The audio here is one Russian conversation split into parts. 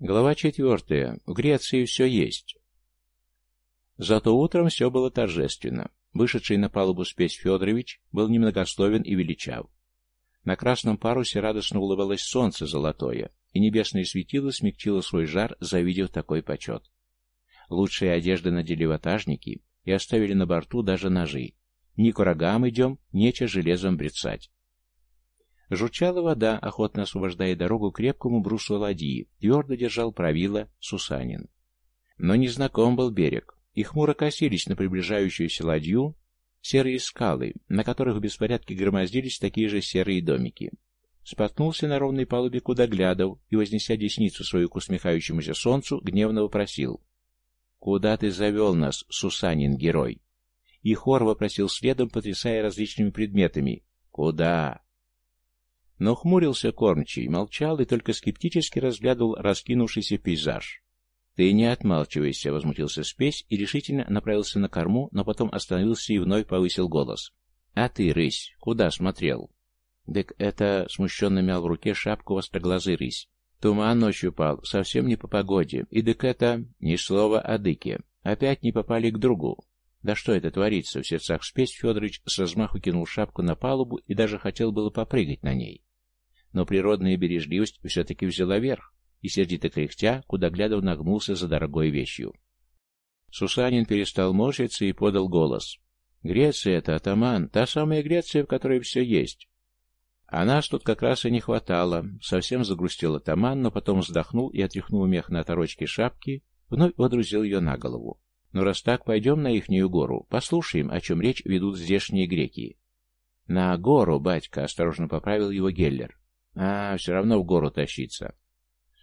Глава четвертая. В Греции все есть. Зато утром все было торжественно. Вышедший на палубу спесь Федорович был немногословен и величав. На красном парусе радостно улыбалось солнце золотое, и небесное светило смягчило свой жар, завидев такой почет. Лучшие одежды надели ватажники и оставили на борту даже ножи. Ни к врагам идем, нече железом брецать. Журчала вода, охотно освобождая дорогу крепкому брусу ладьи, твердо держал правило Сусанин. Но незнаком был берег, и хмуро косились на приближающуюся ладью серые скалы, на которых в беспорядке громоздились такие же серые домики. Споткнулся на ровной палубе Кудоглядов и, вознеся десницу свою к усмехающемуся солнцу, гневно вопросил. «Куда ты завел нас, Сусанин, герой?» И хор вопросил следом, потрясая различными предметами. «Куда?» Но хмурился кормчий, молчал и только скептически разглядывал раскинувшийся пейзаж. «Ты не отмалчивайся», — возмутился спесь и решительно направился на корму, но потом остановился и вновь повысил голос. «А ты, рысь, куда смотрел?» «Дык это...» — смущенно мял в руке шапку востроглазый рысь. «Туман ночью пал, совсем не по погоде, и дык это... Ни слова о дыке. Опять не попали к другу. Да что это творится?» — в сердцах спесь Федорович с размаху кинул шапку на палубу и даже хотел было попрыгать на ней. Но природная бережливость все-таки взяла верх и, сердито кряхтя, куда глядов нагнулся за дорогой вещью. Сусанин перестал морщиться и подал голос. «Греция — это атаман, та самая Греция, в которой все есть. А нас тут как раз и не хватало. Совсем загрустил атаман, но потом вздохнул и, отряхнул мех на оторочке шапки, вновь водрузил ее на голову. Ну, раз так, пойдем на ихнюю гору, послушаем, о чем речь ведут здешние греки. На гору, батька, осторожно поправил его Геллер. А, все равно в гору тащиться.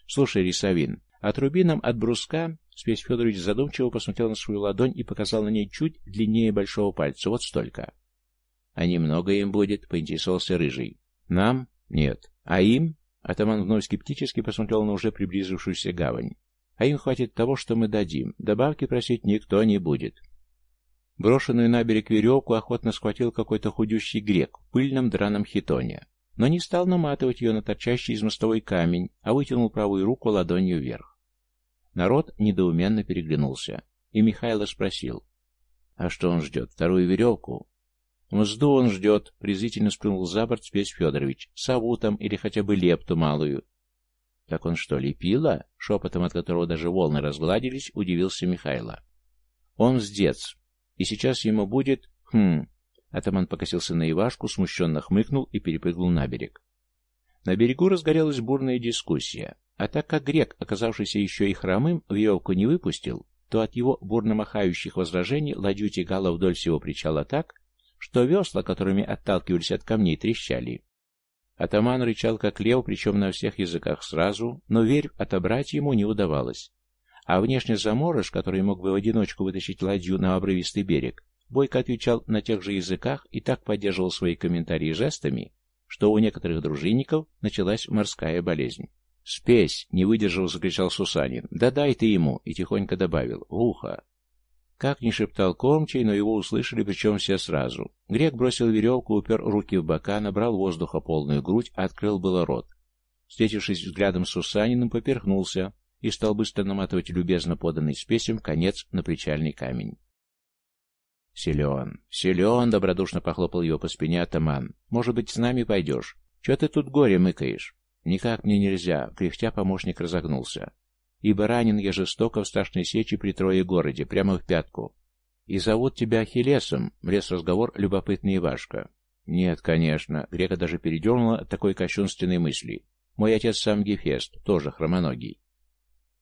«Слушай, Рисовин, отруби нам от бруска...» Спесь Федорович задумчиво посмотрел на свою ладонь и показал на ней чуть длиннее большого пальца. Вот столько. «А немного им будет?» — поинтересовался Рыжий. «Нам? Нет. А им?» Атаман вновь скептически посмотрел на уже приблизившуюся гавань. «А им хватит того, что мы дадим. Добавки просить никто не будет». Брошенную на берег веревку охотно схватил какой-то худющий грек в пыльном драном хитоне но не стал наматывать ее на торчащий из мостовой камень, а вытянул правую руку ладонью вверх. Народ недоуменно переглянулся, и Михайло спросил, «А что он ждет, вторую веревку?» «Мзду он ждет», — презрительно сплюнул за борт Спесь Федорович, «сову там или хотя бы лепту малую». «Так он что, лепила?» — шепотом, от которого даже волны разгладились, удивился Михайло. «Он сдец, и сейчас ему будет... Хм, Атаман покосился на Ивашку, смущенно хмыкнул и перепрыгнул на берег. На берегу разгорелась бурная дискуссия, а так как грек, оказавшийся еще и хромым, веревку не выпустил, то от его бурно махающих возражений ладью тягала вдоль всего причала так, что весла, которыми отталкивались от камней, трещали. Атаман рычал как лев, причем на всех языках сразу, но верь, отобрать ему не удавалось. А внешне заморож, который мог бы в одиночку вытащить ладью на обрывистый берег, Бойко отвечал на тех же языках и так поддерживал свои комментарии жестами, что у некоторых дружинников началась морская болезнь. «Спесь!» — не выдержал, закричал Сусанин. «Да дай ты ему!» — и тихонько добавил. «В ухо!» Как ни шептал Комчей, но его услышали, причем все сразу. Грек бросил веревку, упер руки в бока, набрал воздуха полную грудь, открыл было рот. Встретившись взглядом с Сусаниным, поперхнулся и стал быстро наматывать любезно поданный спесем конец на причальный камень. «Силен, силен!» — добродушно похлопал его по спине атаман. «Может быть, с нами пойдешь? Че ты тут горе мыкаешь?» «Никак мне нельзя!» — кряхтя помощник разогнулся. «Ибо ранен я жестоко в страшной сечи при Трое городе, прямо в пятку. И зовут тебя Ахиллесом!» — влез разговор любопытный Ивашка. «Нет, конечно!» — Грека даже передернула такой кощунственной мысли. «Мой отец сам Гефест, тоже хромоногий.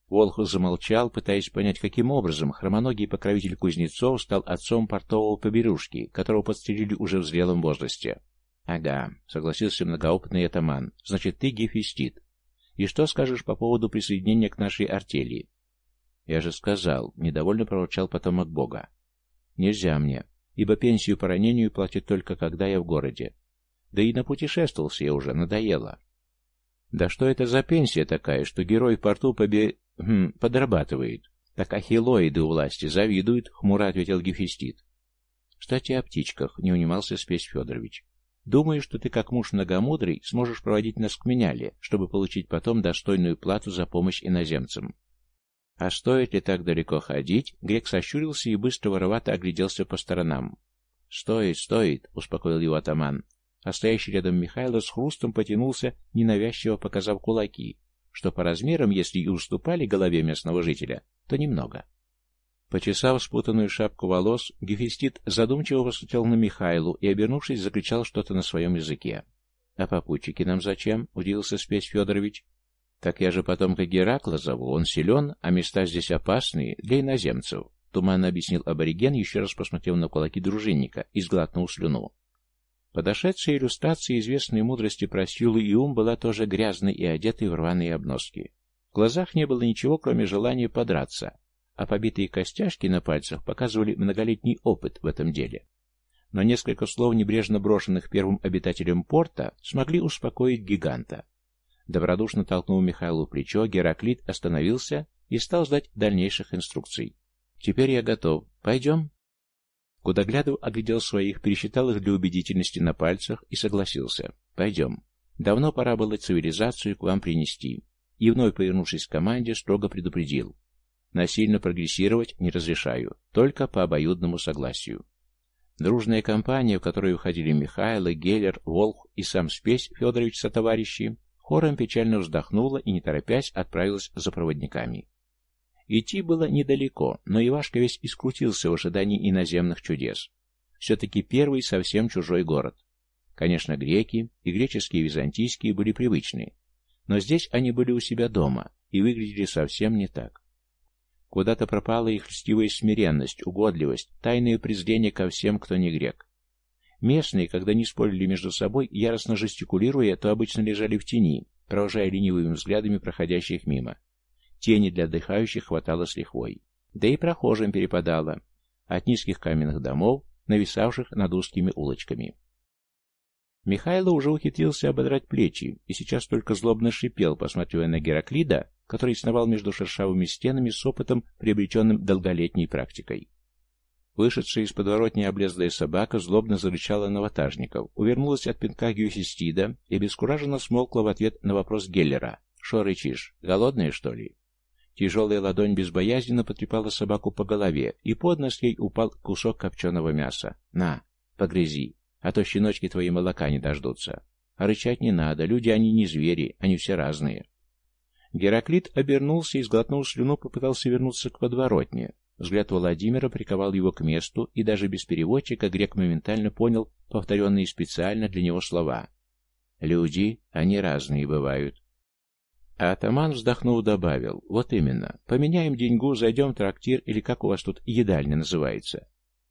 Волхов замолчал, пытаясь понять, каким образом хромоногий покровитель кузнецов стал отцом портового поберушки, которого подстрелили уже в зрелом возрасте. «Ага», — согласился многоопытный атаман, — «значит, ты гефестит. И что скажешь по поводу присоединения к нашей артели?» «Я же сказал», — недовольно проворчал потомок бога. «Нельзя мне, ибо пенсию по ранению платят только когда я в городе. Да и напутешествовался я уже, надоело». «Да что это за пенсия такая, что герой в порту побе... Хм, подрабатывает. Так ахиллоиды у власти завидуют, хмуро ответил Гефестит. Кстати, о птичках, не унимался Спесь Федорович. Думаю, что ты, как муж многомудрый, сможешь проводить нас к меняле, чтобы получить потом достойную плату за помощь иноземцам. А стоит ли так далеко ходить? Грек сощурился и быстро воровато огляделся по сторонам. «Стоит, стоит», — успокоил его атаман. А стоящий рядом Михайло с хрустом потянулся, ненавязчиво показав кулаки, что по размерам, если и уступали голове местного жителя, то немного. Почесав спутанную шапку волос, Гефестит задумчиво посмотрел на Михайлу и, обернувшись, закричал что-то на своем языке. — А попутчики нам зачем? — удивился Спесь Федорович. — Так я же потомка Геракла зову, он силен, а места здесь опасные для иноземцев, — туманно объяснил абориген, еще раз посмотрев на кулаки дружинника и сглотнул слюну. Подошедшая иллюстрация известной мудрости про силу и ум была тоже грязной и одетой в рваные обноски. В глазах не было ничего, кроме желания подраться, а побитые костяшки на пальцах показывали многолетний опыт в этом деле. Но несколько слов, небрежно брошенных первым обитателем порта, смогли успокоить гиганта. Добродушно толкнув Михаилу плечо, Гераклит остановился и стал ждать дальнейших инструкций. «Теперь я готов. Пойдем?» Кудоглядов оглядел своих, пересчитал их для убедительности на пальцах и согласился. «Пойдем. Давно пора было цивилизацию к вам принести». И вновь, повернувшись к команде, строго предупредил. Насильно прогрессировать не разрешаю, только по обоюдному согласию. Дружная компания, в которую входили Михайло, Геллер, Волх и сам Спесь Федорович со товарищи, хором печально вздохнула и, не торопясь, отправилась за проводниками. Идти было недалеко, но Ивашка весь искрутился в ожидании иноземных чудес. Все-таки первый совсем чужой город. Конечно, греки и греческие и византийские были привычны, но здесь они были у себя дома и выглядели совсем не так. Куда-то пропала их льстивая смиренность, угодливость, тайное презрение ко всем, кто не грек. Местные, когда не спорили между собой, яростно жестикулируя, то обычно лежали в тени, провожая ленивыми взглядами проходящих мимо. Тени для отдыхающих хватало с лихвой. Да и прохожим перепадало. От низких каменных домов, нависавших над узкими улочками. Михайло уже ухитрился ободрать плечи и сейчас только злобно шипел, посматривая на Гераклида, который сновал между шершавыми стенами с опытом, приобретенным долголетней практикой. Вышедшая из подворотни облезлая собака злобно зарычала на ватажников, увернулась от пинка Гюсистида и бескураженно смолкла в ответ на вопрос Геллера. «Шо рычишь? Голодная, что ли?» Тяжелая ладонь безбоязненно потрепала собаку по голове, и под нос ей упал кусок копченого мяса. «На, погрызи, а то щеночки твои молока не дождутся. А рычать не надо, люди они не звери, они все разные». Гераклит обернулся и, сглотнул слюну, попытался вернуться к подворотне. Взгляд Владимира приковал его к месту, и даже без переводчика грек моментально понял повторенные специально для него слова. «Люди, они разные бывают. А атаман, вздохнув, добавил, вот именно, поменяем деньгу, зайдем в трактир, или как у вас тут едальня называется.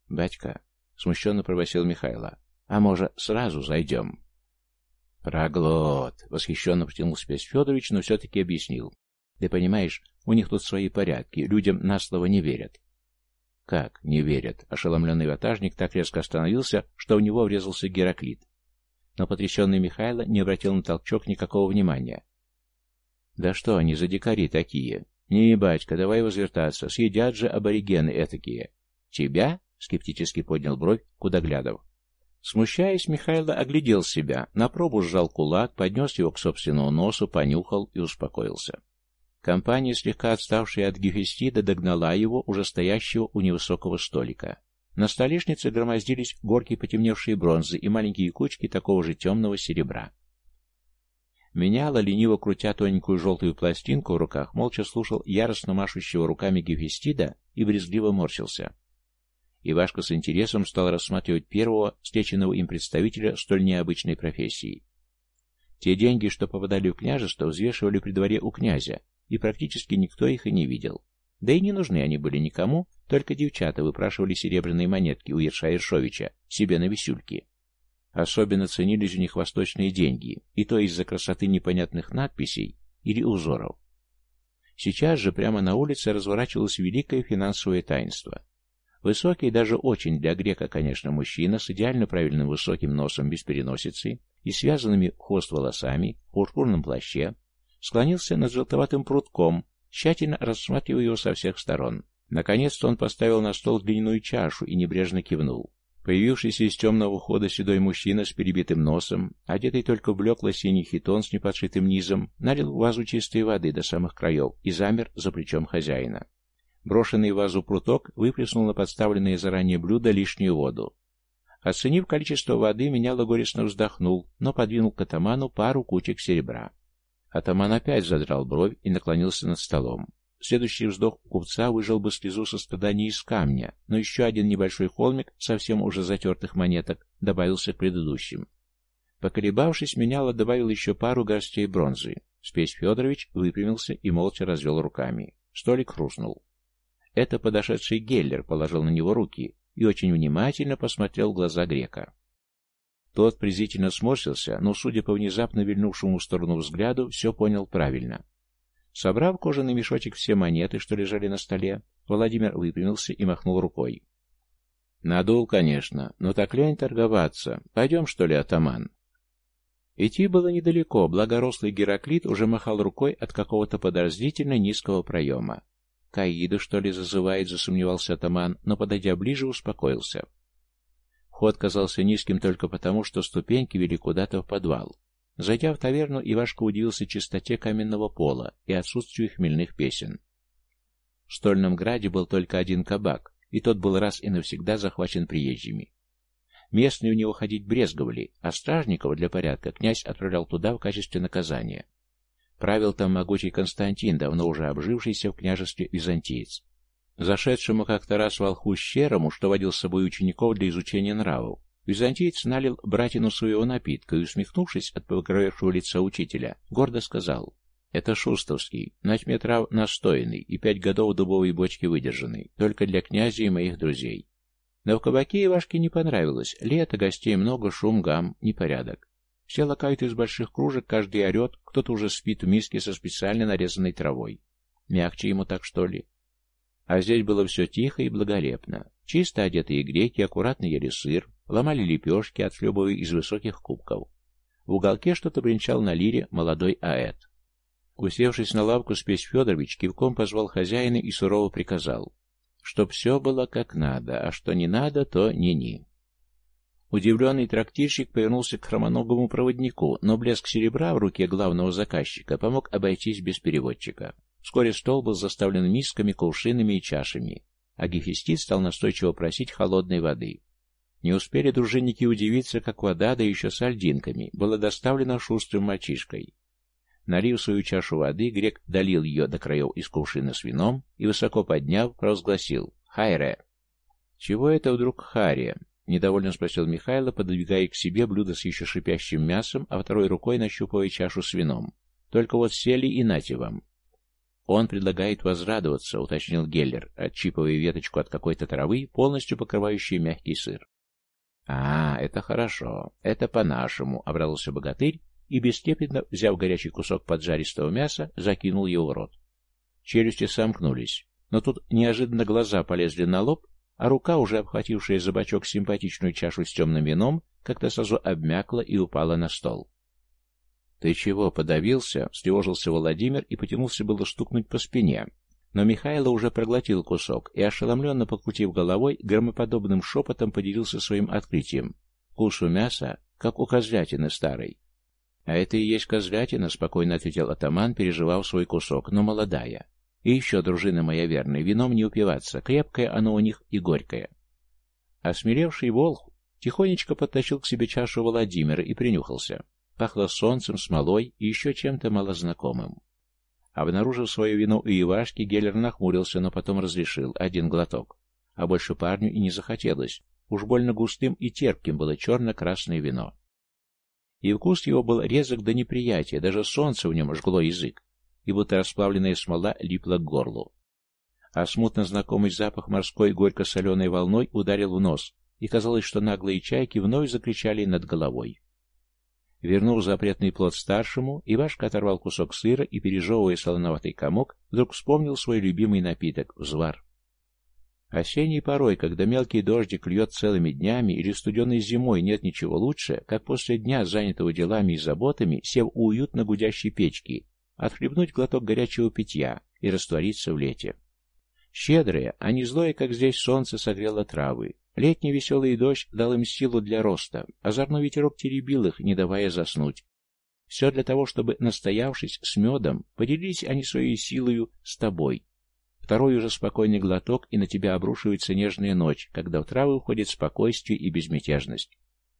Батька, смущенно пробасил Михайло, а может, сразу зайдем? Проглот, восхищенно протянул Спесь Федорович, но все-таки объяснил. Ты понимаешь, у них тут свои порядки, людям на слово не верят. Как не верят? Ошеломленный ватажник так резко остановился, что в него врезался Гераклит. Но потрясенный Михайло не обратил на толчок никакого внимания. Да что они за дикари такие? Не, батька, давай возвертаться, съедят же аборигены этакие. Тебя? Скептически поднял бровь, куда глядов. Смущаясь, Михайло оглядел себя, на пробу сжал кулак, поднес его к собственному носу, понюхал и успокоился. Компания, слегка отставшая от Гефестида, догнала его, уже стоящего у невысокого столика. На столешнице громоздились горки потемневшей бронзы и маленькие кучки такого же темного серебра. Меняла, лениво крутя тоненькую желтую пластинку в руках, молча слушал яростно машущего руками Гефестида и брезгливо морщился. Ивашка с интересом стал рассматривать первого встреченного им представителя столь необычной профессии. Те деньги, что попадали в княжество, взвешивали при дворе у князя, и практически никто их и не видел. Да и не нужны они были никому, только девчата выпрашивали серебряные монетки у Ерша Ершовича себе на висюльки. Особенно ценились у них восточные деньги, и то из-за красоты непонятных надписей или узоров. Сейчас же прямо на улице разворачивалось великое финансовое таинство. Высокий, даже очень для грека, конечно, мужчина с идеально правильным высоким носом без переносицы и связанными хвост волосами, в пурпурном плаще, склонился над желтоватым прутком, тщательно рассматривая его со всех сторон. Наконец-то он поставил на стол глиняную чашу и небрежно кивнул. Появившийся из темного хода седой мужчина с перебитым носом, одетый только в блекло синий хитон с неподшитым низом, налил в вазу чистой воды до самых краев и замер за плечом хозяина. Брошенный в вазу пруток выплеснул на подставленное заранее блюдо лишнюю воду. Оценив количество воды, меняло горестно вздохнул, но подвинул к атаману пару кучек серебра. Атаман опять задрал бровь и наклонился над столом. Следующий вздох у купца выжил бы слезу сострадания из камня, но еще один небольшой холмик, совсем уже затертых монеток, добавился к предыдущим. Поколебавшись, меняло добавил еще пару горстей бронзы. Спесь Федорович выпрямился и молча развел руками. Столик хрустнул. Это подошедший Геллер положил на него руки и очень внимательно посмотрел в глаза грека. Тот презрительно сморщился, но, судя по внезапно вильнувшему в сторону взгляду, все понял правильно. Собрав кожаный мешочек все монеты, что лежали на столе, Владимир выпрямился и махнул рукой. «Надул, конечно, но так лень торговаться. Пойдем, что ли, атаман?» Идти было недалеко, благорослый Гераклит уже махал рукой от какого-то подозрительно низкого проема. «Каиду, что ли, зазывает?» — засомневался атаман, но, подойдя ближе, успокоился. Вход казался низким только потому, что ступеньки вели куда-то в подвал. Зайдя в таверну, Ивашка удивился чистоте каменного пола и отсутствию хмельных песен. В Стольном Граде был только один кабак, и тот был раз и навсегда захвачен приезжими. Местные у него ходить брезговали, а стражников для порядка князь отправлял туда в качестве наказания. Правил там могучий Константин, давно уже обжившийся в княжестве византиец. Зашедшему как-то раз волху Щерому, что водил с собой учеников для изучения нравов, Византиец налил братину своего напитка и, усмехнувшись от покровевшего лица учителя, гордо сказал, «Это шустовский, на настоянный и пять годов дубовой бочки выдержанный, только для князя и моих друзей». Но в кабаке Ивашке не понравилось, лето, гостей много, шум, гам, непорядок. Все лакают из больших кружек, каждый орет, кто-то уже спит в миске со специально нарезанной травой. Мягче ему так, что ли? А здесь было все тихо и благолепно. Чисто одетые греки аккуратно ели сыр, ломали лепешки, отхлебывая из высоких кубков. В уголке что-то бренчал на лире молодой аэт. Усевшись на лавку, Спесь Федорович кивком позвал хозяина и сурово приказал, чтоб все было как надо, а что не надо, то не-ни. Удивленный трактирщик повернулся к хромоногому проводнику, но блеск серебра в руке главного заказчика помог обойтись без переводчика. Вскоре стол был заставлен мисками, кувшинами и чашами, а Гефестит стал настойчиво просить холодной воды. Не успели дружинники удивиться, как вода, да еще с альдинками, была доставлена шустрым мальчишкой. Налив свою чашу воды, грек долил ее до краев из кувшина с вином и, высоко подняв, провозгласил «Хайре!» «Чего это вдруг Харе?» — недовольно спросил Михайло, пододвигая к себе блюдо с еще шипящим мясом, а второй рукой нащупывая чашу с вином. «Только вот сели и нате вам. «Он предлагает возрадоваться», — уточнил Геллер, отчипывая веточку от какой-то травы, полностью покрывающей мягкий сыр. «А, это хорошо, это по-нашему», — обрадовался богатырь и, бесстепенно взяв горячий кусок поджаристого мяса, закинул его в рот. Челюсти сомкнулись, но тут неожиданно глаза полезли на лоб, а рука, уже обхватившая за бочок симпатичную чашу с темным вином, как-то сразу обмякла и упала на стол. «Ты чего, подавился?» — встревожился Владимир и потянулся было стукнуть по спине. Но Михайло уже проглотил кусок и, ошеломленно покрутив головой, громоподобным шепотом поделился своим открытием. «Вкус у мяса, как у козлятины старой». «А это и есть козлятина», — спокойно ответил атаман, переживав свой кусок, но молодая. «И еще, дружина моя верная, вином не упиваться, крепкое оно у них и горькое». Осмелевший волх тихонечко подтащил к себе чашу Владимира и принюхался. Пахло солнцем, смолой и еще чем-то малознакомым. Обнаружив свое вино у Ивашки, Геллер нахмурился, но потом разрешил один глоток. А больше парню и не захотелось. Уж больно густым и терпким было черно-красное вино. И вкус его был резок до неприятия, даже солнце в нем жгло язык, и будто расплавленная смола липла к горлу. А смутно знакомый запах морской горько-соленой волной ударил в нос, и казалось, что наглые чайки вновь закричали над головой. Вернув запретный плод старшему, Ивашка оторвал кусок сыра и, пережевывая солоноватый комок, вдруг вспомнил свой любимый напиток — взвар. Осенней порой, когда мелкий дождик льет целыми днями или студеной зимой нет ничего лучше, как после дня, занятого делами и заботами, сев у уютно гудящей печки, отхлебнуть глоток горячего питья и раствориться в лете. Щедрое, а не злое, как здесь солнце согрело травы, Летний веселый дождь дал им силу для роста, озорной ветерок теребил их, не давая заснуть. Все для того, чтобы, настоявшись с медом, поделились они своей силою с тобой. Второй уже спокойный глоток, и на тебя обрушивается нежная ночь, когда в травы уходит спокойствие и безмятежность.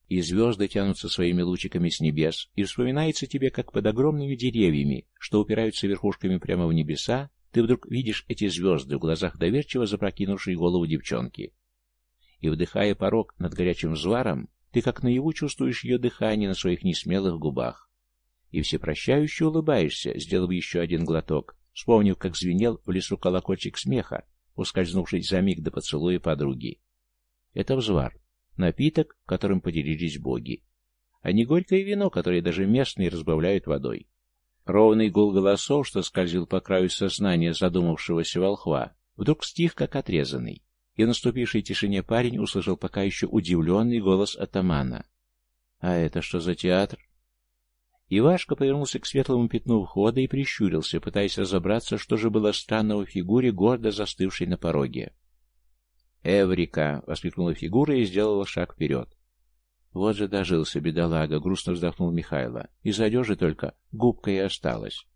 И звезды тянутся своими лучиками с небес, и вспоминается тебе, как под огромными деревьями, что упираются верхушками прямо в небеса, ты вдруг видишь эти звезды в глазах доверчиво запрокинувшей голову девчонки. И, вдыхая порог над горячим зваром, ты как наяву чувствуешь ее дыхание на своих несмелых губах. И всепрощающе улыбаешься, сделав еще один глоток, вспомнив, как звенел в лесу колокольчик смеха, ускользнувший за миг до поцелуя подруги. Это взвар, напиток, которым поделились боги, а не горькое вино, которое даже местные разбавляют водой. Ровный гул голосов, что скользил по краю сознания задумавшегося волхва, вдруг стих, как отрезанный, и в наступившей тишине парень услышал пока еще удивленный голос атамана. «А это что за театр?» Ивашка повернулся к светлому пятну входа и прищурился, пытаясь разобраться, что же было странного в фигуре, гордо застывшей на пороге. «Эврика!» — воскликнула фигура и сделала шаг вперед. «Вот же дожился, бедолага!» — грустно вздохнул Михайло. «Из одежи только губка и осталась».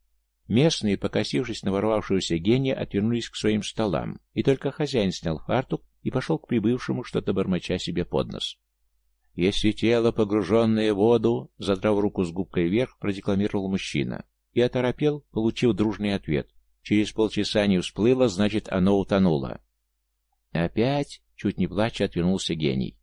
Местные, покосившись на ворвавшегося гения, отвернулись к своим столам, и только хозяин снял фартук и пошел к прибывшему, что-то бормоча себе под нос. «Если тело, погруженное в воду», — задрав руку с губкой вверх, продекламировал мужчина, и оторопел, получив дружный ответ. «Через полчаса не всплыло, значит, оно утонуло». «Опять?» — чуть не плача отвернулся гений.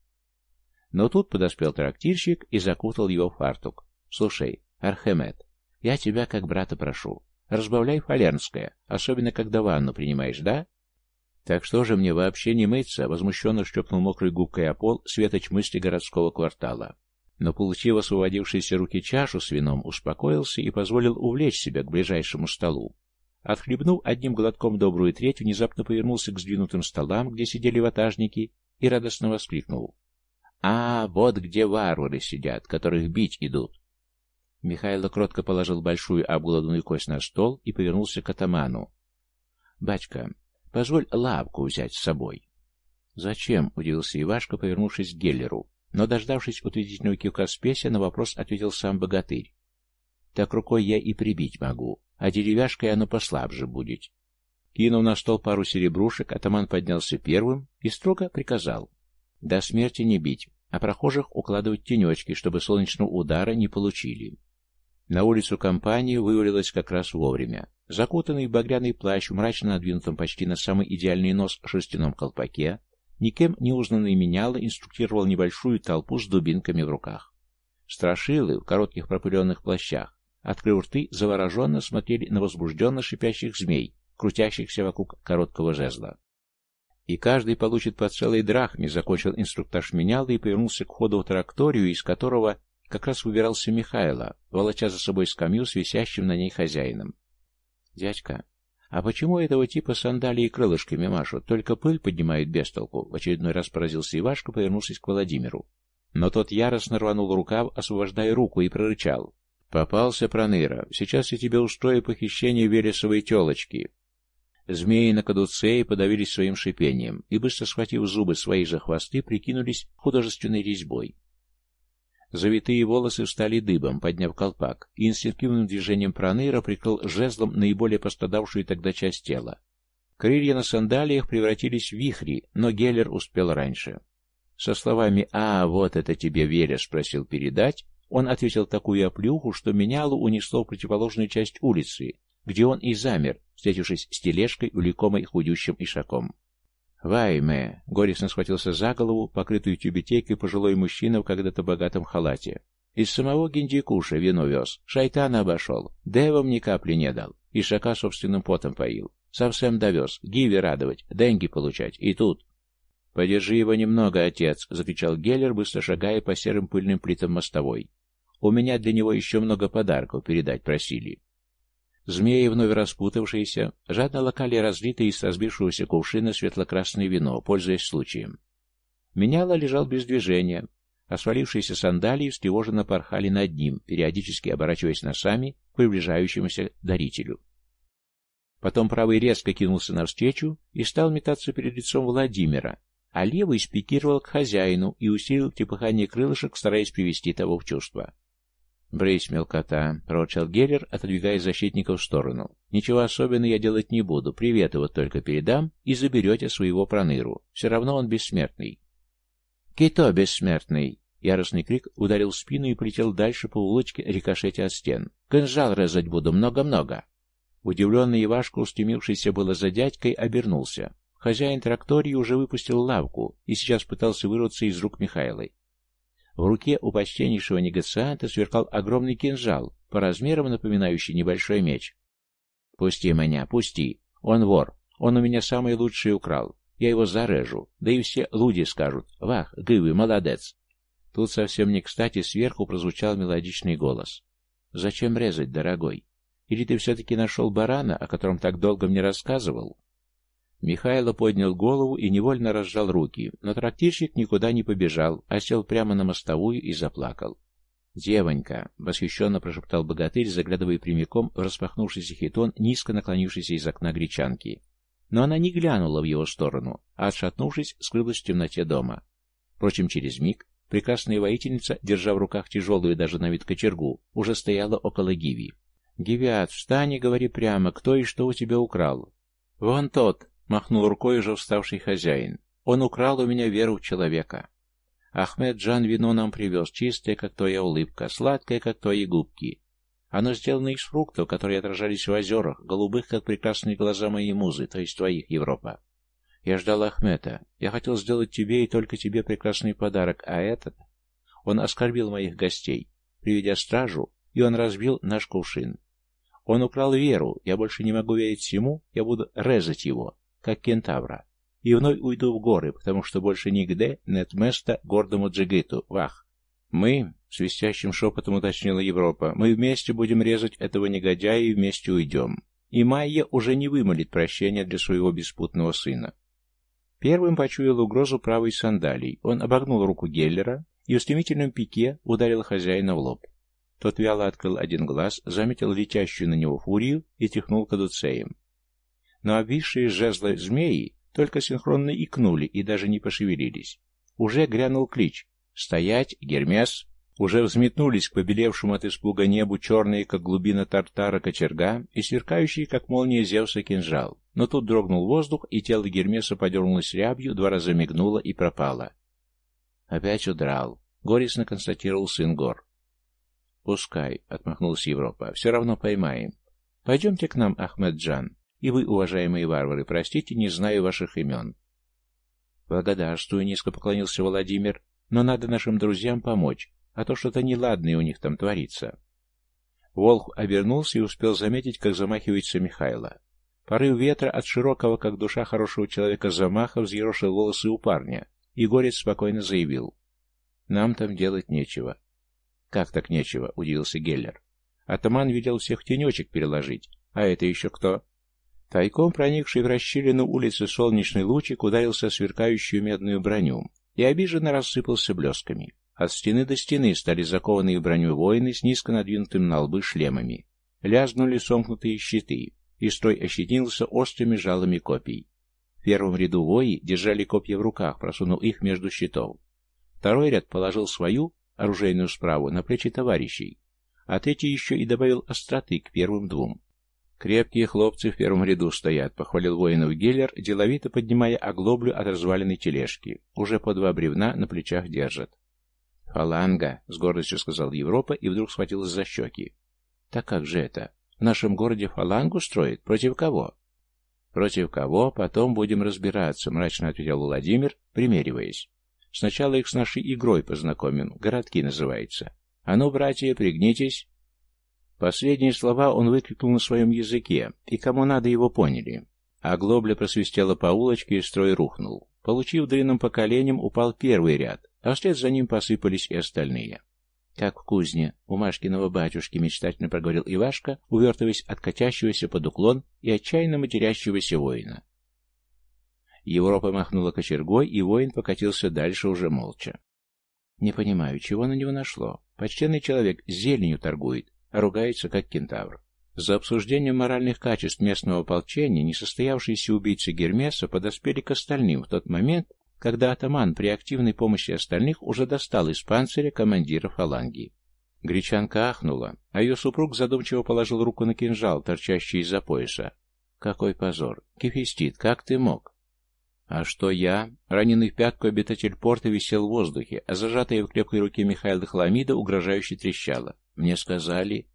Но тут подоспел трактирщик и закутал его в фартук. «Слушай, Архемед, я тебя как брата прошу. Разбавляй фалернское, особенно когда ванну принимаешь, да?» «Так что же мне вообще не мыться?» — возмущенно шлепнул мокрой губкой о пол светоч мысли городского квартала. Но, получив освободившиеся руки чашу с вином, успокоился и позволил увлечь себя к ближайшему столу. Отхлебнув одним глотком добрую треть, внезапно повернулся к сдвинутым столам, где сидели ватажники, и радостно воскликнул. «А, вот где варвары сидят, которых бить идут!» Михайло кротко положил большую обглоданную кость на стол и повернулся к атаману. «Батька, позволь лавку взять с собой». «Зачем?» — удивился Ивашка, повернувшись к Геллеру. Но, дождавшись утвердительного кивка спеся, на вопрос ответил сам богатырь. «Так рукой я и прибить могу а деревяшкой оно послабже будет. Кинув на стол пару серебрушек, атаман поднялся первым и строго приказал. До смерти не бить, а прохожих укладывать тенечки, чтобы солнечного удара не получили. На улицу компания вывалилась как раз вовремя. Закутанный в багряный плащ, мрачно надвинутом почти на самый идеальный нос шерстяном колпаке, никем не узнанный меняло инструктировал небольшую толпу с дубинками в руках. Страшилы в коротких пропыленных плащах Открыв рты, завороженно смотрели на возбужденно шипящих змей, крутящихся вокруг короткого жезла. «И каждый получит по целой драхме», — закончил инструктаж меняла и повернулся к входу в тракторию, из которого как раз выбирался Михайло, волоча за собой скамью с висящим на ней хозяином. «Дядька, а почему этого типа сандалии крылышками машут, только пыль поднимают без толку?» В очередной раз поразился Ивашка, повернувшись к Владимиру. Но тот яростно рванул рукав, освобождая руку, и прорычал. Попался Проныра. Сейчас я тебе устрою похищение Велесовой телочки. Змеи на кадуцее подавились своим шипением и, быстро схватив зубы своей же хвосты, прикинулись художественной резьбой. Завитые волосы встали дыбом, подняв колпак, и инстинктивным движением Проныра прикрыл жезлом наиболее пострадавшую тогда часть тела. Крылья на сандалиях превратились в вихри, но Геллер успел раньше. Со словами «А, вот это тебе Веля спросил передать», он ответил такую оплюху, что менялу унесло в противоположную часть улицы, где он и замер, встретившись с тележкой, увлекомой худющим ишаком. «Вайме!» — горестно схватился за голову, покрытую тюбетейкой пожилой мужчина в когда-то богатом халате. «Из самого Гиндикуша вино вез, шайтана обошел, девам ни капли не дал, ишака собственным потом поил, совсем довез, гиви радовать, деньги получать, и тут...» «Подержи его немного, отец!» — закричал Геллер, быстро шагая по серым пыльным плитам мостовой. У меня для него еще много подарков передать просили. Змеи, вновь распутавшиеся, жадно локали разлитое из разбившегося кувшина светло-красное вино, пользуясь случаем. Меняло лежал без движения, а свалившиеся сандалии встревоженно порхали над ним, периодически оборачиваясь носами к приближающемуся дарителю. Потом правый резко кинулся навстречу и стал метаться перед лицом Владимира, а левый спикировал к хозяину и усилил типыхание крылышек, стараясь привести того в чувство. «Брысь, мелкота!» — проворчал Геллер, отодвигая защитника в сторону. «Ничего особенного я делать не буду. Привет его только передам и заберете своего проныру. Все равно он бессмертный». «Кито бессмертный!» Яростный крик ударил в спину и полетел дальше по улочке, рикошете от стен. «Кинжал резать буду, много-много!» Удивленный Ивашка, устремившийся было за дядькой, обернулся. Хозяин трактории уже выпустил лавку и сейчас пытался вырваться из рук Михайлы. В руке у почтеннейшего негацианта сверкал огромный кинжал, по размерам напоминающий небольшой меч. «Пусти меня, пусти! Он вор! Он у меня самый лучший украл! Я его зарежу! Да и все люди скажут! Вах, гывы, молодец!» Тут совсем не кстати сверху прозвучал мелодичный голос. «Зачем резать, дорогой? Или ты все-таки нашел барана, о котором так долго мне рассказывал?» Михайло поднял голову и невольно разжал руки, но трактирщик никуда не побежал, а сел прямо на мостовую и заплакал. «Девонька!» — восхищенно прошептал богатырь, заглядывая прямиком в распахнувшийся хитон, низко наклонившийся из окна гречанки. Но она не глянула в его сторону, а, отшатнувшись, скрылась в темноте дома. Впрочем, через миг прекрасная воительница, держа в руках тяжелую даже на вид кочергу, уже стояла около Гиви. «Гивиат, встань и говори прямо, кто и что у тебя украл?» «Вон тот!» Махнул рукой уже вставший хозяин. Он украл у меня веру в человека. Ахмед Джан вино нам привез, чистое, как твоя улыбка, сладкое, как твои губки. Оно сделано из фруктов, которые отражались в озерах, голубых, как прекрасные глаза моей музы, то есть твоих, Европа. Я ждал Ахмета. Я хотел сделать тебе и только тебе прекрасный подарок, а этот... Он оскорбил моих гостей, приведя стражу, и он разбил наш кувшин. Он украл веру, я больше не могу верить всему, я буду резать его, как кентавра, и вновь уйду в горы, потому что больше нигде нет места гордому джигиту. Вах! Мы, свистящим шепотом уточнила Европа, мы вместе будем резать этого негодяя и вместе уйдем. И Майя уже не вымолит прощения для своего беспутного сына. Первым почуял угрозу правой сандалий. Он обогнул руку Геллера и в стремительном пике ударил хозяина в лоб. Тот вяло открыл один глаз, заметил летящую на него фурию и тряхнул кадуцеем но обвисшие жезлы змеи только синхронно икнули и даже не пошевелились. Уже грянул клич «Стоять, Гермес!» Уже взметнулись к побелевшему от испуга небу черные, как глубина тартара, кочерга и сверкающий, как молния Зевса, кинжал. Но тут дрогнул воздух, и тело Гермеса подернулось рябью, два раза мигнуло и пропало. Опять удрал. Горестно констатировал сын гор. «Пускай», — отмахнулась Европа, — «все равно поймаем. Пойдемте к нам, Ахмед-Джан. И вы, уважаемые варвары, простите, не знаю ваших имен. Благодарствую, низко поклонился Владимир, но надо нашим друзьям помочь, а то что-то неладное у них там творится. Волх обернулся и успел заметить, как замахивается Михайло. Порыв ветра от широкого, как душа хорошего человека, замаха взъерошил волосы у парня, и Горец спокойно заявил. «Нам там делать нечего». «Как так нечего?» — удивился Геллер. «Атаман велел всех тенечек переложить. А это еще кто?» Тайком проникший в расщелину улицы солнечный лучик ударился в сверкающую медную броню и обиженно рассыпался блесками. От стены до стены стали закованные в броню воины с низко надвинутым на лбы шлемами. Лязгнули сомкнутые щиты, и строй ощетинился острыми жалами копий. В первом ряду вои держали копья в руках, просунув их между щитов. Второй ряд положил свою, оружейную справу, на плечи товарищей, а третий еще и добавил остроты к первым двум. «Крепкие хлопцы в первом ряду стоят», — похвалил воинов Геллер, деловито поднимая оглоблю от разваленной тележки. Уже по два бревна на плечах держат. «Фаланга», — с гордостью сказал Европа и вдруг схватилась за щеки. «Так как же это? В нашем городе фалангу строят? Против кого?» «Против кого? Потом будем разбираться», — мрачно ответил Владимир, примериваясь. «Сначала их с нашей игрой познакомим. Городки называется. А ну, братья, пригнитесь». Последние слова он выкрикнул на своем языке, и кому надо его поняли. А глобля просвистела по улочке и строй рухнул. Получив длинным поколением, упал первый ряд, а вслед за ним посыпались и остальные. «Как в кузне, у Машкиного батюшки», — мечтательно проговорил Ивашка, увертываясь от катящегося под уклон и отчаянно матерящегося воина. Европа махнула кочергой, и воин покатился дальше уже молча. «Не понимаю, чего на него нашло? Почтенный человек зеленью торгует, ругается как кентавр. За обсуждением моральных качеств местного ополчения несостоявшиеся убийцы Гермеса подоспели к остальным в тот момент, когда атаман при активной помощи остальных уже достал из панциря командира фаланги. Гречанка ахнула, а ее супруг задумчиво положил руку на кинжал, торчащий из-за пояса. «Какой позор! Кефистит, как ты мог?» «А что я?» Раненый в пятку обитатель порта висел в воздухе, а зажатая в крепкой руке Михаила Хламида угрожающе трещала. «Мне сказали...»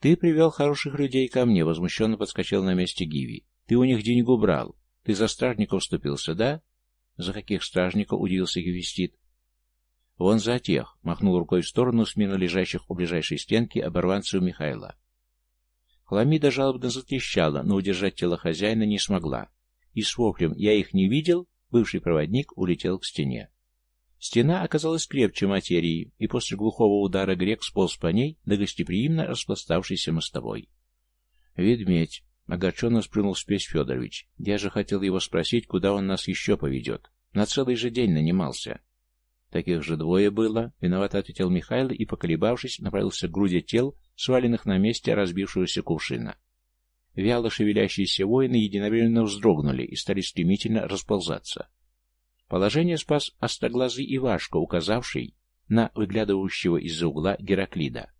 «Ты привел хороших людей ко мне», — возмущенно подскочил на месте Гиви. «Ты у них деньгу брал. Ты за стражников вступился, да?» «За каких стражников?» — удивился Гефестит. «Вон за тех», — махнул рукой в сторону смирно лежащих у ближайшей стенки оборванцев Михайла. Хламида жалобно затрещала, но удержать тело хозяина не смогла. И с воплем «я их не видел» бывший проводник улетел к стене. Стена оказалась крепче материи, и после глухого удара грек сполз по ней до гостеприимно распластавшейся мостовой. «Ведмедь!» — огорченно сплюнул Спесь Федорович. «Я же хотел его спросить, куда он нас еще поведет. На целый же день нанимался». «Таких же двое было», — виновато ответил Михаил и, поколебавшись, направился к груди тел, сваленных на месте разбившегося кувшина. Вяло шевелящиеся воины единовременно вздрогнули и стали стремительно расползаться. Положение спас остроглазый Ивашка, указавший на выглядывающего из-за угла Гераклида.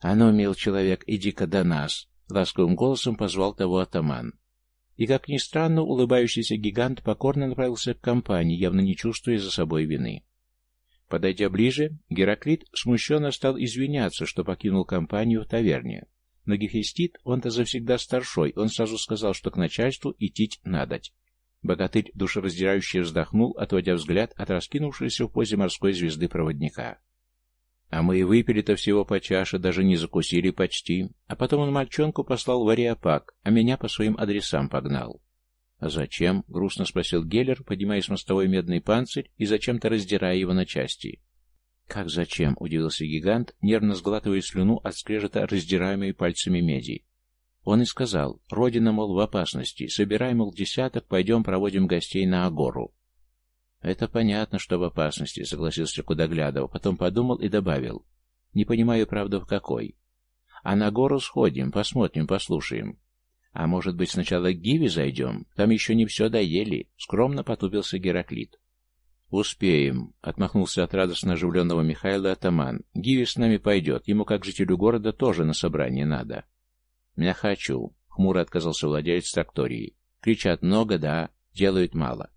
«А ну, мил человек, иди-ка до нас!» — ласковым голосом позвал того атаман. И, как ни странно, улыбающийся гигант покорно направился к компании, явно не чувствуя за собой вины. Подойдя ближе, Гераклит смущенно стал извиняться, что покинул компанию в таверне. Но Гефестит, он-то завсегда старшой, он сразу сказал, что к начальству идти надоть. Богатырь душераздирающе вздохнул, отводя взгляд от раскинувшейся в позе морской звезды проводника. А мы и выпили-то всего по чаше, даже не закусили почти. А потом он мальчонку послал в Ариапак, а меня по своим адресам погнал. «А зачем?» — грустно спросил Геллер, поднимая с мостовой медный панцирь и зачем-то раздирая его на части. «Как зачем?» — удивился гигант, нервно сглатывая слюну от скрежета раздираемой пальцами меди. Он и сказал, родина, мол, в опасности, собирай, мол, десяток, пойдем проводим гостей на Агору. Это понятно, что в опасности, согласился Кудоглядов, потом подумал и добавил. Не понимаю, правда, в какой. А на гору сходим, посмотрим, послушаем. А может быть, сначала к Гиве зайдем? Там еще не все доели, скромно потупился Гераклит. «Успеем», — отмахнулся от радостно оживленного Михаила атаман. «Гиви с нами пойдет, ему, как жителю города, тоже на собрание надо». «Не хочу», — хмуро отказался владелец трактории. «Кричат много, да, делают мало».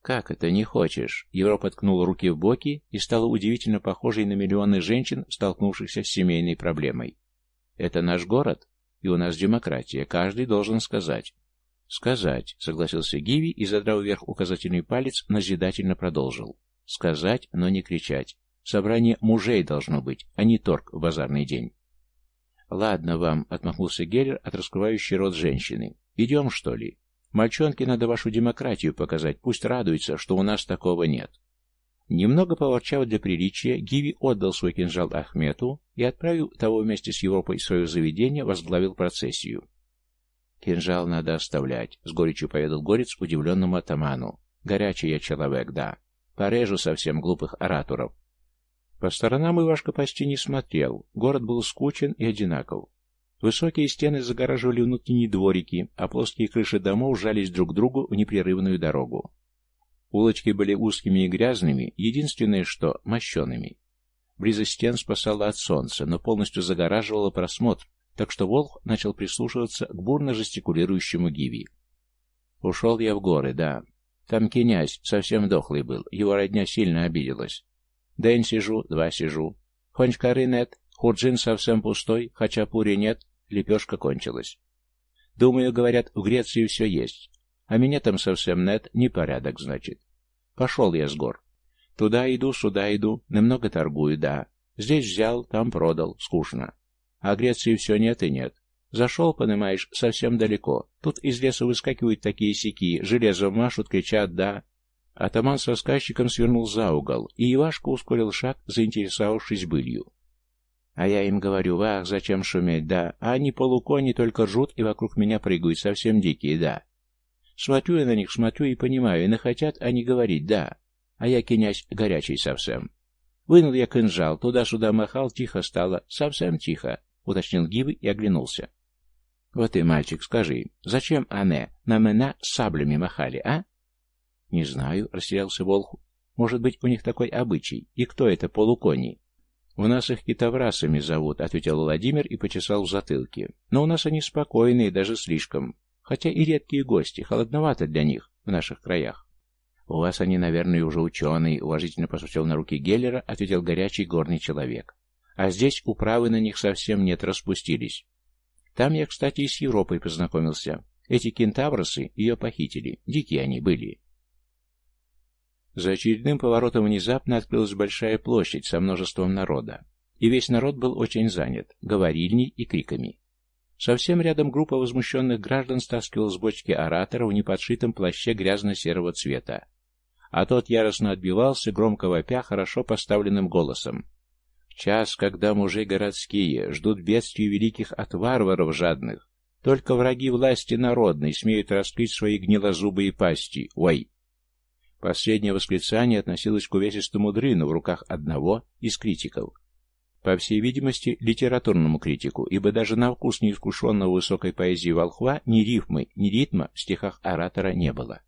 «Как это не хочешь?» Европа ткнула руки в боки и стала удивительно похожей на миллионы женщин, столкнувшихся с семейной проблемой. «Это наш город, и у нас демократия, каждый должен сказать». «Сказать», — согласился Гиви и, задрав вверх указательный палец, назидательно продолжил. «Сказать, но не кричать. Собрание мужей должно быть, а не торг в базарный день». «Ладно вам», — отмахнулся Геллер от раскрывающей рот женщины. «Идем, что ли? Мальчонке надо вашу демократию показать, пусть радуется, что у нас такого нет». Немного поворчав для приличия, Гиви отдал свой кинжал Ахмету и, отправив того вместе с Европой в свое заведение, возглавил процессию. «Кинжал надо оставлять», — с горечью поведал Горец удивленному атаману. «Горячий я человек, да. Порежу совсем глупых ораторов. По сторонам Ивашка почти не смотрел. Город был скучен и одинаков. Высокие стены загораживали внутренние дворики, а плоские крыши домов жались друг к другу в непрерывную дорогу. Улочки были узкими и грязными, единственное что — мощеными. Близость стен спасала от солнца, но полностью загораживала просмотр, так что Волх начал прислушиваться к бурно жестикулирующему Гиви. «Ушел я в горы, да. Там князь совсем дохлый был, его родня сильно обиделась. День сижу, два сижу. Хончкары нет, хурджин совсем пустой, хачапури нет, лепешка кончилась. Думаю, говорят, в Греции все есть. А меня там совсем нет, непорядок, значит. Пошел я с гор. Туда иду, сюда иду, немного торгую, да. Здесь взял, там продал, скучно. А Греции все нет и нет. Зашел, понимаешь, совсем далеко. Тут из леса выскакивают такие сики, железом машут, кричат «да». Атаман с рассказчиком свернул за угол, и Ивашка ускорил шаг, заинтересовавшись былью. А я им говорю, ах, зачем шуметь, да, а они полукони только ржут и вокруг меня прыгают, совсем дикие, да. Смотрю я на них, смотрю и понимаю, и нахотят они говорить, да, а я князь горячий совсем. Вынул я кинжал, туда-сюда махал, тихо стало, совсем тихо, уточнил Гибы и оглянулся. Вот и, мальчик, скажи, зачем Ане на меня саблями махали, а? Не знаю, растерялся Волх. Может быть, у них такой обычай. И кто это, полукони? «У нас их китоврасами зовут», — ответил Владимир и почесал в затылке. «Но у нас они спокойные, даже слишком. Хотя и редкие гости, холодновато для них в наших краях». «У вас они, наверное, уже ученые», — уважительно посмотрел на руки Геллера, ответил горячий горный человек. «А здесь управы на них совсем нет, распустились. Там я, кстати, и с Европой познакомился. Эти кентавросы ее похитили, дикие они были». За очередным поворотом внезапно открылась большая площадь со множеством народа. И весь народ был очень занят, говорильней и криками. Совсем рядом группа возмущенных граждан стаскивала с бочки оратора в неподшитом плаще грязно-серого цвета. А тот яростно отбивался, громко вопя, хорошо поставленным голосом. В час, когда мужи городские ждут бедствий великих от варваров жадных, только враги власти народной смеют раскрыть свои гнилозубые пасти. Ой! Последнее восклицание относилось к увесистому дрыну в руках одного из критиков. По всей видимости, литературному критику, ибо даже на вкус неискушенного высокой поэзии волхва ни рифмы, ни ритма в стихах оратора не было.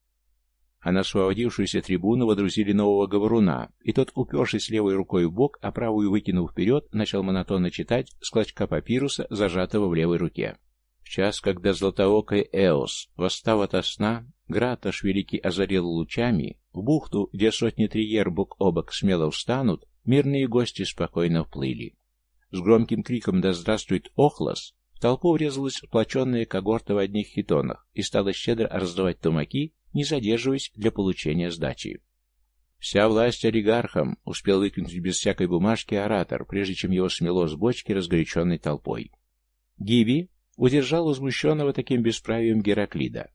А на освободившуюся трибуну водрузили нового говоруна, и тот, упершись левой рукой в бок, а правую выкинув вперед, начал монотонно читать с клочка папируса, зажатого в левой руке. Час, когда златоокой Эос, восстав ото сна, Граташ великий озарил лучами, в бухту, где сотни триер бок о бок смело встанут, мирные гости спокойно вплыли. С громким криком «Да здравствует Охлос!» в толпу врезалась сплоченная когорта в одних хитонах и стала щедро раздавать тумаки, не задерживаясь для получения сдачи. «Вся власть олигархам!» — успел выкинуть без всякой бумажки оратор, прежде чем его смело с бочки разгоряченной толпой. Гиби удержал возмущенного таким бесправием Гераклида.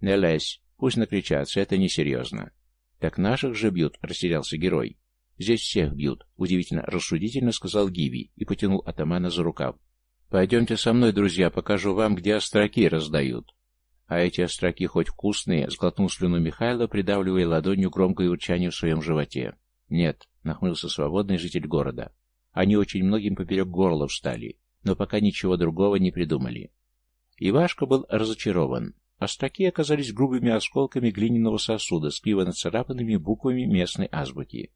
«Не лезь, пусть накричатся, это несерьезно». «Так наших же бьют», — растерялся герой. «Здесь всех бьют», — удивительно рассудительно сказал Гиви и потянул атамана за рукав. «Пойдемте со мной, друзья, покажу вам, где остроки раздают». «А эти остроки хоть вкусные?» — сглотнул слюну Михайло, придавливая ладонью громкое урчание в своем животе. «Нет», — нахмурился свободный житель города. «Они очень многим поперек горла встали, но пока ничего другого не придумали». Ивашка был разочарован. Остроки оказались грубыми осколками глиняного сосуда с криво нацарапанными буквами местной азбуки.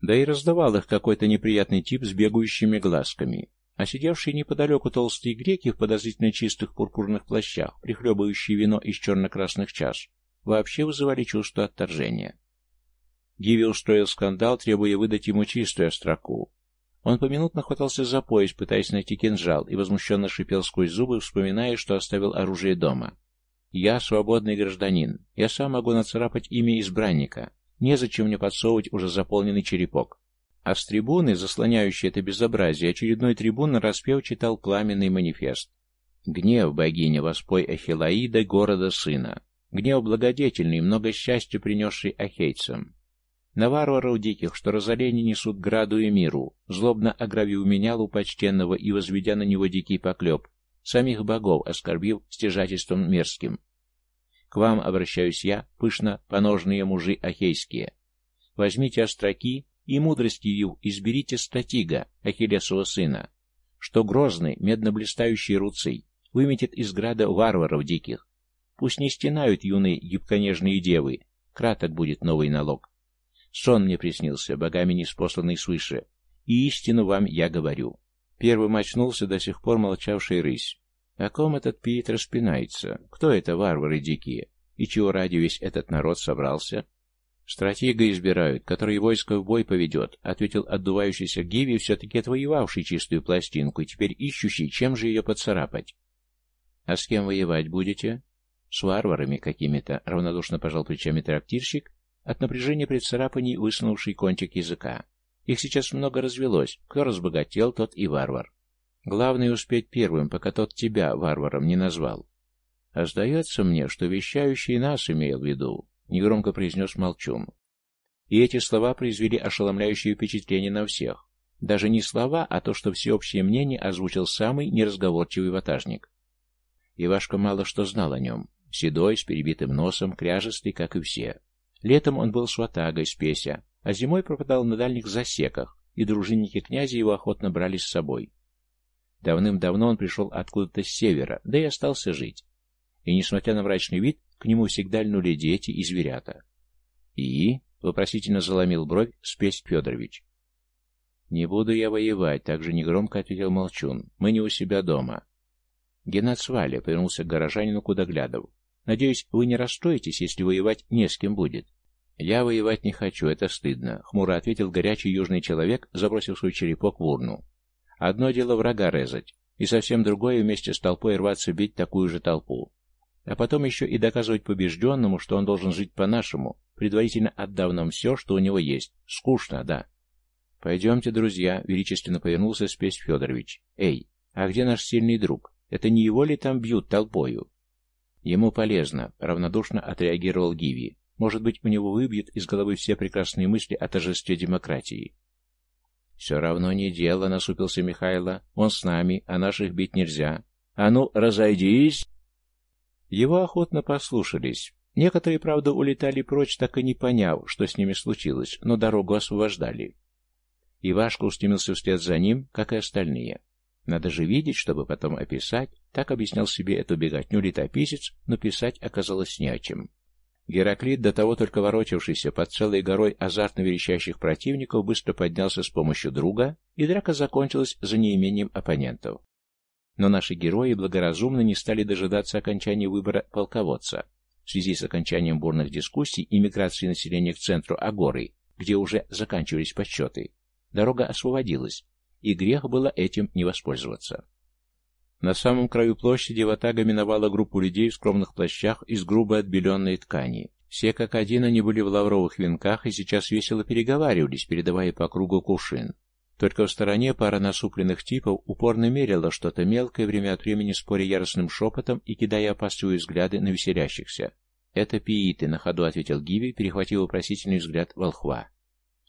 Да и раздавал их какой-то неприятный тип с бегающими глазками. А сидевшие неподалеку толстые греки в подозрительно чистых пурпурных плащах, прихлебывающие вино из черно-красных чаш, вообще вызывали чувство отторжения. Гиви устроил скандал, требуя выдать ему чистую остроку. Он поминутно хватался за пояс, пытаясь найти кинжал, и возмущенно шипел сквозь зубы, вспоминая, что оставил оружие дома. «Я свободный гражданин. Я сам могу нацарапать имя избранника. Незачем мне подсовывать уже заполненный черепок. А с трибуны, заслоняющей это безобразие, очередной трибун нараспев читал пламенный манифест. «Гнев, богиня, воспой Ахилаида, города сына. Гнев благодетельный, много счастья принесший ахейцам. На варваров диких, что разорение несут граду и миру, злобно ограбив меня, почтенного, и возведя на него дикий поклеп, самих богов оскорбив стяжательством мерзким. К вам обращаюсь я, пышно поножные мужи ахейские. Возьмите остроки и мудростью изберите стратига, Ахиллесова сына, что грозный, медно-блистающий руций, выметит из града варваров диких. Пусть не стенают юные гибконежные девы, краток будет новый налог. Сон мне приснился, богами неспосланный свыше, и истину вам я говорю. Первым очнулся до сих пор молчавший рысь. О ком этот пиет распинается? Кто это варвары дикие? И чего ради весь этот народ собрался? Стратега избирают, который войско в бой поведет, ответил отдувающийся Гиви, все-таки отвоевавший чистую пластинку и теперь ищущий, чем же ее поцарапать. А с кем воевать будете? С варварами какими-то, равнодушно пожал плечами трактирщик, от напряжения при царапании высунувший кончик языка. Их сейчас много развелось, кто разбогател, тот и варвар. Главное успеть первым, пока тот тебя варваром не назвал. А сдается мне, что вещающий нас имел в виду, негромко произнес Молчун. И эти слова произвели ошеломляющее впечатление на всех. Даже не слова, а то, что всеобщее мнение озвучил самый неразговорчивый ватажник. Ивашка мало что знал о нем. Седой, с перебитым носом, кряжестый, как и все. Летом он был с ватагой, спеся, а зимой пропадал на дальних засеках, и дружинники князя его охотно брали с собой. Давным-давно он пришел откуда-то с севера, да и остался жить. И, несмотря на мрачный вид, к нему всегда льнули дети и зверята. «И?» — вопросительно заломил бровь Спесь Федорович. «Не буду я воевать», — также негромко ответил Молчун. «Мы не у себя дома». Геннад Сваля повернулся к горожанину, куда глядов. «Надеюсь, вы не расстроитесь, если воевать не с кем будет». «Я воевать не хочу, это стыдно», — хмуро ответил горячий южный человек, забросив свой черепок в урну. «Одно дело врага резать, и совсем другое вместе с толпой рваться бить такую же толпу. А потом еще и доказывать побежденному, что он должен жить по-нашему, предварительно отдав нам все, что у него есть. Скучно, да. «Пойдемте, друзья», — величественно повернулся Спесь Федорович. «Эй, а где наш сильный друг? Это не его ли там бьют толпою?» «Ему полезно», — равнодушно отреагировал Гиви. «Может быть, у него выбьет из головы все прекрасные мысли о торжестве демократии». «Все равно не дело», — насупился Михайло. «Он с нами, а наших бить нельзя. А ну, разойдись!» Его охотно послушались. Некоторые, правда, улетали прочь, так и не поняв, что с ними случилось, но дорогу освобождали. Ивашка устремился вслед за ним, как и остальные. Надо же видеть, чтобы потом описать. Так объяснял себе эту беготню летописец, но писать оказалось не о чем. Гераклит, до того только ворочавшийся под целой горой азартно верещащих противников, быстро поднялся с помощью друга, и драка закончилась за неимением оппонентов. Но наши герои благоразумно не стали дожидаться окончания выбора полководца. В связи с окончанием бурных дискуссий и миграцией населения к центру Агоры, где уже заканчивались подсчеты, дорога освободилась, и грех было этим не воспользоваться. На самом краю площади Ватага миновала группу людей в скромных плащах из грубо отбеленной ткани. Все как один они были в лавровых венках и сейчас весело переговаривались, передавая по кругу кувшин. Только в стороне пара насупленных типов упорно мерила что-то мелкое, время от времени споря яростным шепотом и кидая опасливые взгляды на веселящихся. «Это пииты», — на ходу ответил Гиви, перехватив вопросительный взгляд волхва.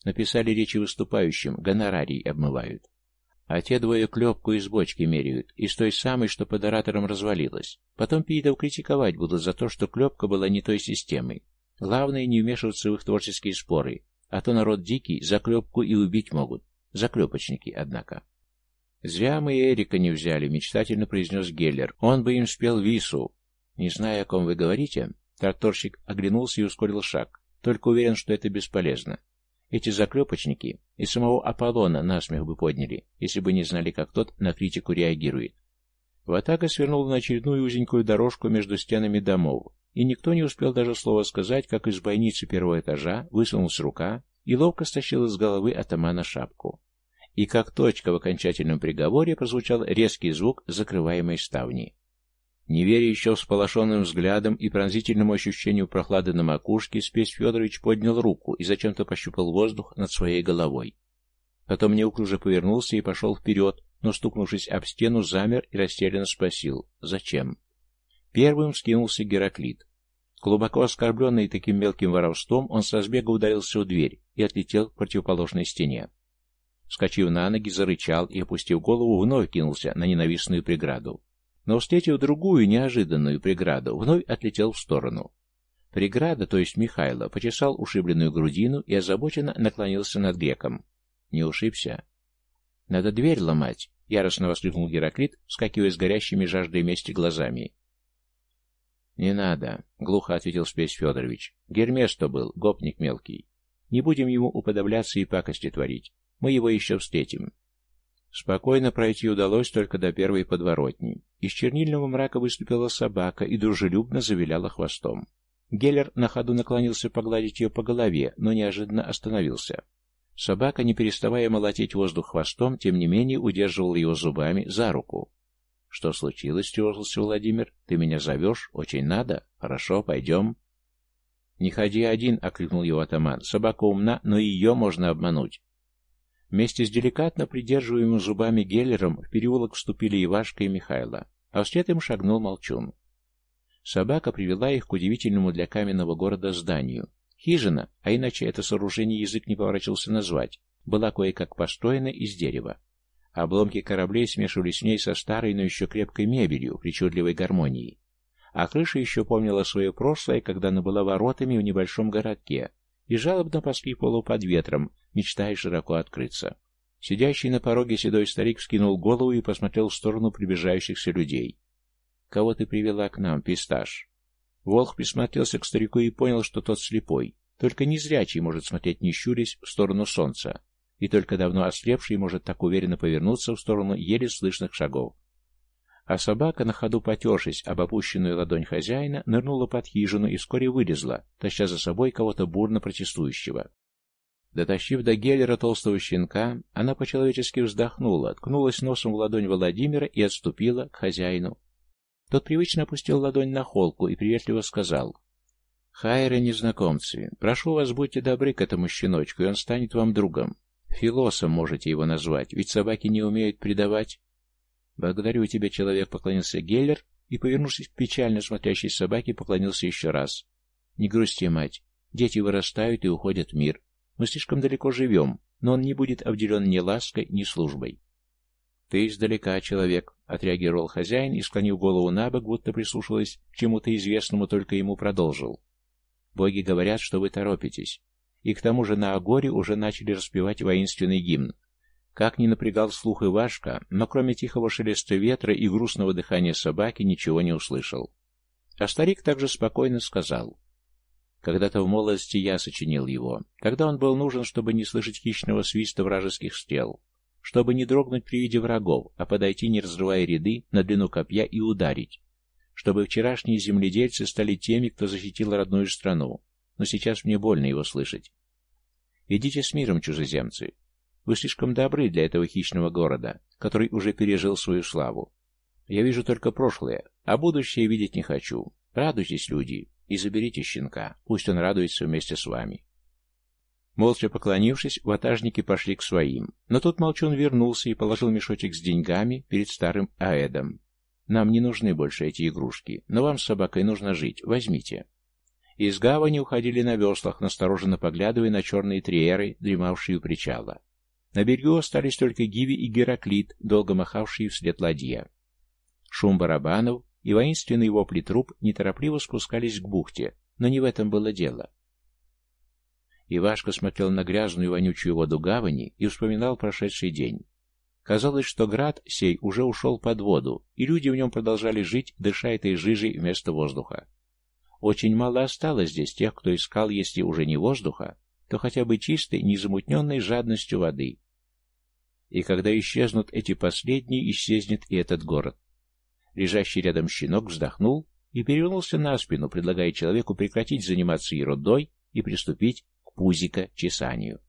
Написали речи выступающим, гонорарий обмывают. А те двое клепку из бочки меряют, из той самой, что под оратором развалилась. Потом пиитов критиковать будут за то, что клепка была не той системой. Главное, не вмешиваться в их творческие споры, а то народ дикий, за клепку и убить могут. Заклепочники, однако. «Зря мы Эрика не взяли», — мечтательно произнес Геллер. «Он бы им спел вису». «Не знаю, о ком вы говорите». Тракторщик оглянулся и ускорил шаг. Только уверен, что это бесполезно. Эти заклепочники и самого Аполлона насмех бы подняли, если бы не знали, как тот на критику реагирует. Ватага свернула на очередную узенькую дорожку между стенами домов, и никто не успел даже слова сказать, как из бойницы первого этажа высунулась рука и ловко стащила с головы атамана шапку. И как точка в окончательном приговоре прозвучал резкий звук закрываемой ставни. Не веря еще всполошенным взглядом и пронзительному ощущению прохлады на макушке, Спесь Федорович поднял руку и зачем-то пощупал воздух над своей головой. Потом неуклюже повернулся и пошел вперед, но, стукнувшись об стену, замер и растерянно спросил «Зачем?». Первым скинулся Гераклит. Глубоко оскорбленный таким мелким воровством, он с разбега ударился в дверь и отлетел к противоположной стене. Скочив на ноги, зарычал и, опустив голову, вновь кинулся на ненавистную преграду но, встретив другую неожиданную преграду, вновь отлетел в сторону. Преграда, то есть Михайло, почесал ушибленную грудину и озабоченно наклонился над греком. Не ушибся. «Надо дверь ломать!» — яростно воскликнул Гераклит, вскакивая с горящими жаждой мести глазами. «Не надо», — глухо ответил Спесь Федорович. «Гермес-то был, гопник мелкий. Не будем ему уподобляться и пакости творить. Мы его еще встретим. Спокойно пройти удалось только до первой подворотни. Из чернильного мрака выступила собака и дружелюбно завиляла хвостом. Геллер на ходу наклонился погладить ее по голове, но неожиданно остановился. Собака, не переставая молотить воздух хвостом, тем не менее удерживала его зубами за руку. «Что случилось?» — стерлся Владимир. «Ты меня зовешь? Очень надо? Хорошо, пойдем». «Не ходи один», — окликнул его атаман. «Собака умна, но ее можно обмануть. Вместе с деликатно придерживаемым зубами Геллером в переулок вступили Ивашка и Михайло, а вслед им шагнул Молчун. Собака привела их к удивительному для каменного города зданию. Хижина, а иначе это сооружение язык не поворачивался назвать, была кое-как построена из дерева. Обломки кораблей смешивались с ней со старой, но еще крепкой мебелью, причудливой гармонией. А крыша еще помнила свое прошлое, когда она была воротами в небольшом городке, и жалобно поскрипывала под ветром, мечтая широко открыться. Сидящий на пороге седой старик вскинул голову и посмотрел в сторону приближающихся людей. «Кого ты привела к нам, писташ?» Волх присмотрелся к старику и понял, что тот слепой. Только незрячий может смотреть не щурясь в сторону солнца, и только давно ослепший может так уверенно повернуться в сторону еле слышных шагов. А собака, на ходу потершись об опущенную ладонь хозяина, нырнула под хижину и вскоре вылезла, таща за собой кого-то бурно протестующего. Дотащив до Геллера толстого щенка, она по-человечески вздохнула, ткнулась носом в ладонь Владимира и отступила к хозяину. Тот привычно опустил ладонь на холку и приветливо сказал. «Хайры, незнакомцы, прошу вас, будьте добры к этому щеночку, и он станет вам другом. Филосом можете его назвать, ведь собаки не умеют предавать». «Благодарю тебя, человек», — поклонился Геллер и, повернувшись к печально смотрящей собаке, поклонился еще раз. «Не грусти, мать. Дети вырастают и уходят в мир. Мы слишком далеко живем, но он не будет обделен ни лаской, ни службой. «Ты издалека, человек», — отреагировал хозяин и, склонив голову на бок, будто прислушиваясь к чему-то известному, только ему продолжил. «Боги говорят, что вы торопитесь. И к тому же на Агоре уже начали распевать воинственный гимн. Как ни напрягал слух Ивашка, но кроме тихого шелеста ветра и грустного дыхания собаки ничего не услышал. А старик также спокойно сказал. Когда-то в молодости я сочинил его. Тогда он был нужен, чтобы не слышать хищного свиста вражеских стрел, чтобы не дрогнуть при виде врагов, а подойти, не разрывая ряды, на длину копья и ударить, чтобы вчерашние земледельцы стали теми, кто защитил родную страну. Но сейчас мне больно его слышать. Идите с миром, чужеземцы. Вы слишком добры для этого хищного города, который уже пережил свою славу. Я вижу только прошлое, а будущее видеть не хочу. Радуйтесь, люди, и заберите щенка, пусть он радуется вместе с вами. Молча поклонившись, ватажники пошли к своим, но тут Молчун вернулся и положил мешочек с деньгами перед старым Аэдом. «Нам не нужны больше эти игрушки, но вам с собакой нужно жить, возьмите». Из гавани уходили на веслах, настороженно поглядывая на черные триеры, дремавшие у причала. На берегу остались только Гиви и Гераклит, долго махавшие вслед ладья. Шум барабанов, и воинственные вопли труп неторопливо спускались к бухте, но не в этом было дело. Ивашка смотрел на грязную вонючую воду гавани и вспоминал прошедший день. Казалось, что град сей уже ушел под воду, и люди в нем продолжали жить, дыша этой жижей вместо воздуха. Очень мало осталось здесь тех, кто искал, если уже не воздуха, то хотя бы чистой, незамутненной жадностью воды. И когда исчезнут эти последние, исчезнет и этот город. Лежащий рядом щенок вздохнул и перевернулся на спину, предлагая человеку прекратить заниматься ерундой и приступить к пузико-чесанию.